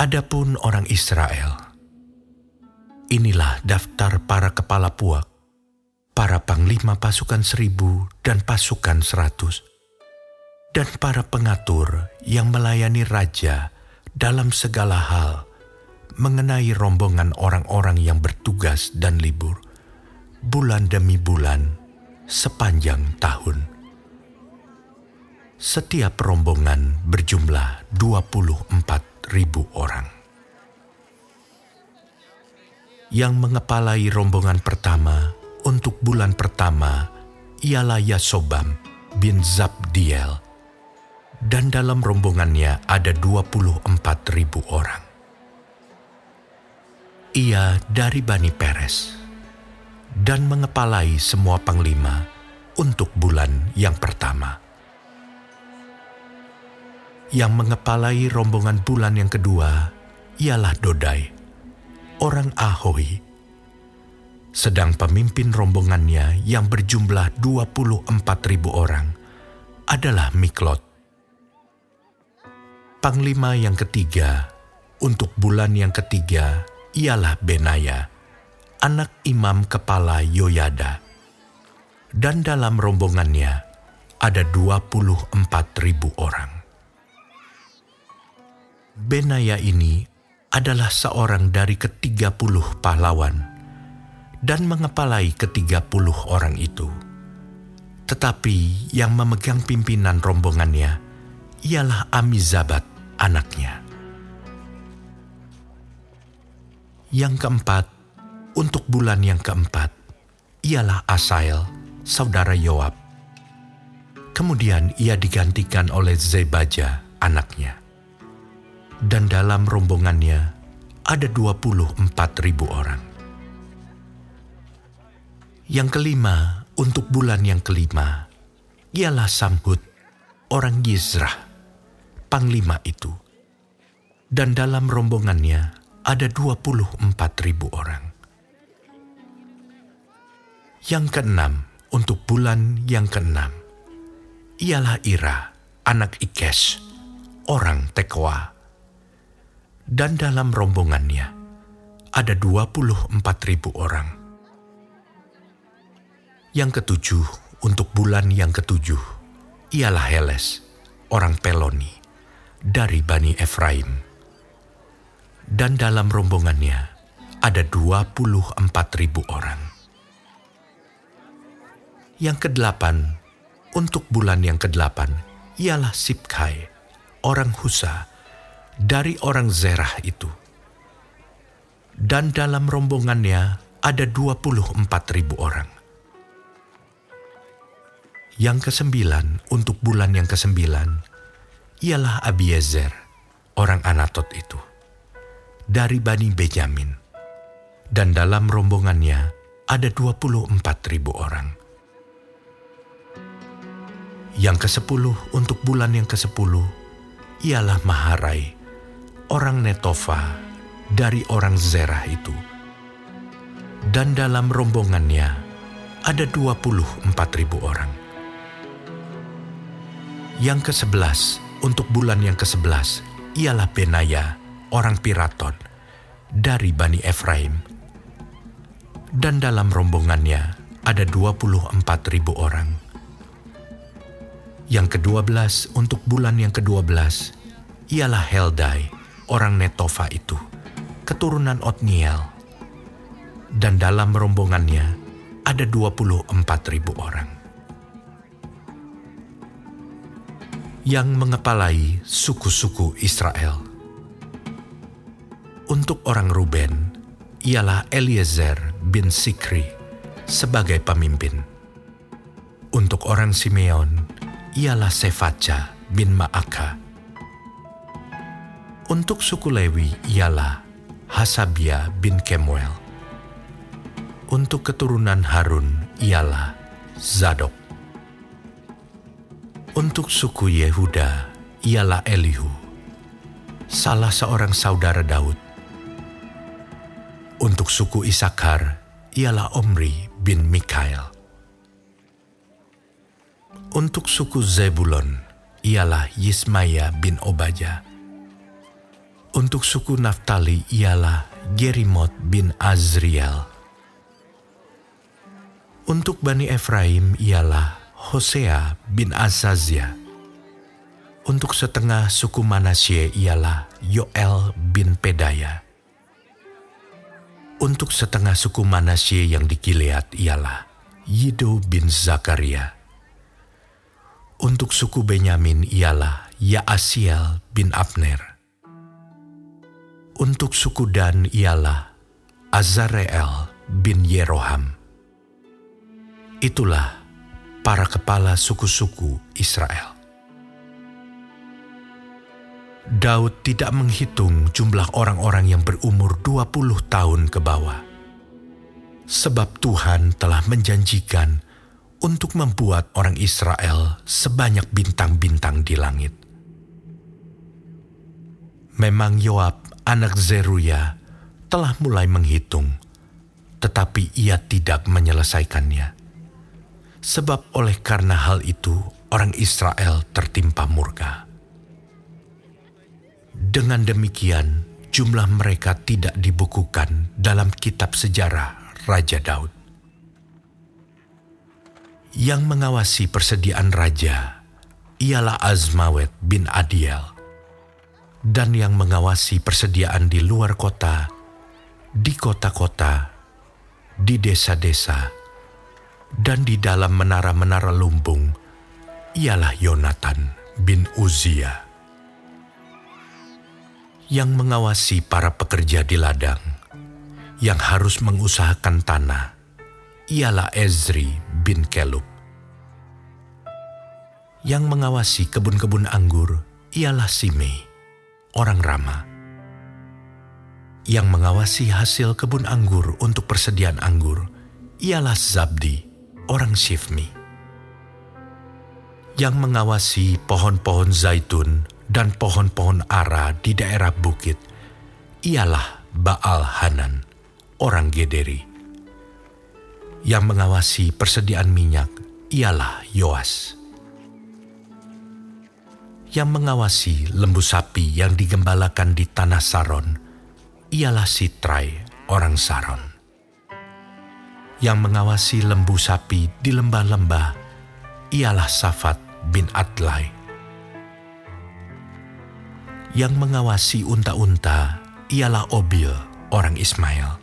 Adapun orang Israel, inilah daftar para kepala puak, para panglima pasukan seribu dan pasukan seratus, dan para pengatur yang melayani raja dalam segala hal mengenai rombongan orang-orang yang bertugas dan libur, bulan demi bulan, sepanjang tahun. Setiap rombongan berjumlah 24 ribu orang. Yang mengepalai rombongan pertama untuk bulan pertama ialah Yasobam bin Zabdiel, dan dalam rombongannya ada 24 ribu orang. Ia dari Bani Peres dan mengepalai semua panglima untuk bulan yang pertama yang mengepalai rombongan bulan yang kedua ialah Dodai, orang Ahoi. Sedang pemimpin rombongannya yang berjumlah 24 ribu orang adalah Miklot. Panglima yang ketiga untuk bulan yang ketiga ialah Benaya, anak imam kepala Yoyada. Dan dalam rombongannya ada 24 ribu orang. Benaya ini adalah seorang dari ketiga puluh pahlawan dan mengepalai ketiga puluh orang itu. Tetapi yang memegang pimpinan rombongannya ialah Amizabat anaknya. Yang keempat, untuk bulan yang keempat, ialah Asael, saudara Yoab. Kemudian ia digantikan oleh Zebaja, anaknya dan dalam rombongannya ada 24 ribu orang. Yang kelima, untuk bulan yang kelima, ialah Samhud, orang Yizrah, panglima itu. Dan dalam rombongannya ada 24 ribu orang. Yang keenam, untuk bulan yang keenam, ialah Ira, anak Ikes, orang Tekoa dan dalam rombongannya ada 24 ribu orang. Yang ketujuh, untuk bulan yang ketujuh, ialah Heles, orang Peloni, dari Bani Efraim. Dan dalam rombongannya ada 24 ribu orang. Yang kedelapan, untuk bulan yang kedelapan, ialah Sipkai, orang Husa, dari orang Zerah itu. Dan dalam rombongannya ada 24 ribu orang. Yang kesembilan untuk bulan yang kesembilan ialah Abiezer, orang Anatot itu, dari Bani Benyamin. Dan dalam rombongannya ada 24 ribu orang. Yang kesepuluh untuk bulan yang kesepuluh ialah Maharai, orang Netofa dari orang Zerah itu. Dan dalam rombongannya ada 24 ribu orang. Yang ke-11 untuk bulan yang ke-11 ialah Benaya, orang Piraton, dari Bani Efraim. Dan dalam rombongannya ada 24 ribu orang. Yang ke-12 untuk bulan yang ke-12 ialah Heldai, orang Netofa itu, keturunan Otniel. Dan dalam rombongannya ada 24 ribu orang. Yang mengepalai suku-suku Israel. Untuk orang Ruben, ialah Eliezer bin Sikri sebagai pemimpin. Untuk orang Simeon, ialah Sefaca bin Ma'aka untuk suku Lewi ialah Hasabia bin Kemuel. Untuk keturunan Harun ialah Zadok. Untuk suku Yehuda ialah Elihu, salah seorang saudara Daud. Untuk suku Isakar ialah Omri bin Mikael. Untuk suku Zebulon ialah Yismaya bin Obaja Untuk suku Naftali ialah Gerimot bin Azriel. Untuk Bani Efraim ialah Hosea bin Azazia. Untuk setengah suku Manasye ialah Yoel bin Pedaya. Untuk setengah suku Manasye yang di Gilead ialah Yido bin Zakaria. Untuk suku Benyamin ialah Yaasiel bin Abner. Untuk suku Dan ialah Azareel bin Yeroham. Itulah para kepala suku-suku Israel. Daud tidak menghitung jumlah orang-orang yang berumur 20 tahun ke bawah. Sebab Tuhan telah menjanjikan untuk membuat orang Israel sebanyak bintang-bintang di langit. Memang Yoab, anak Zeruya, telah mulai menghitung, tetapi ia tidak menyelesaikannya. Sebab oleh karena hal itu, orang Israel tertimpa murka. Dengan demikian, jumlah mereka tidak dibukukan dalam kitab sejarah Raja Daud. Yang mengawasi persediaan raja ialah Azmawet bin Adiel, dan yang mengawasi persediaan di luar kota, di kota-kota, di desa-desa, dan di dalam menara-menara lumbung ialah Yonatan bin Uzia yang mengawasi para pekerja di ladang, yang harus mengusahakan tanah, ialah Ezri bin Kelub. Yang mengawasi kebun-kebun anggur ialah Simei, orang Rama. Yang mengawasi hasil kebun anggur untuk persediaan anggur ialah Zabdi, orang Shifmi. Yang mengawasi pohon-pohon zaitun dan pohon-pohon ara di daerah bukit ialah Baal Hanan, orang Gederi. Yang mengawasi persediaan minyak ialah Yoas. Yang mengawasi lembu sapi yang digembalakan di tanah Saron ialah Sitrai, orang Saron. Yang mengawasi lembu sapi di lembah-lembah ialah Safat bin Adlai yang mengawasi unta-unta ialah Obil, orang Ismail.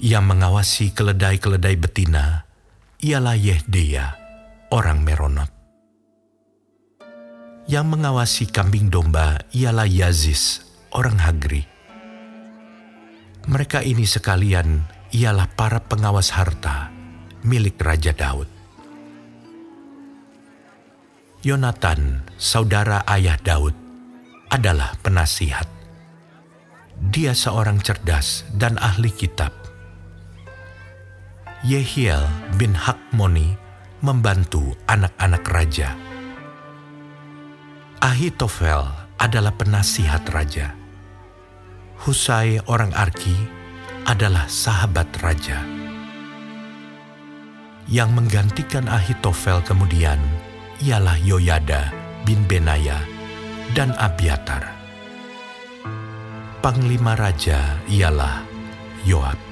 Yang mengawasi keledai-keledai betina ialah Yehdeya, orang Meronot. Yang mengawasi kambing domba ialah Yazis, orang Hagri. Mereka ini sekalian ialah para pengawas harta milik Raja Daud. Yonatan, saudara ayah Daud, adalah penasihat. Dia seorang cerdas dan ahli kitab. Yehiel bin Hakmoni membantu anak-anak raja. Ahitofel adalah penasihat raja. Husai orang Arki adalah sahabat raja. Yang menggantikan Ahitofel kemudian ialah Yoyada bin Benaya dan Abiatar. Panglima Raja ialah Yoab.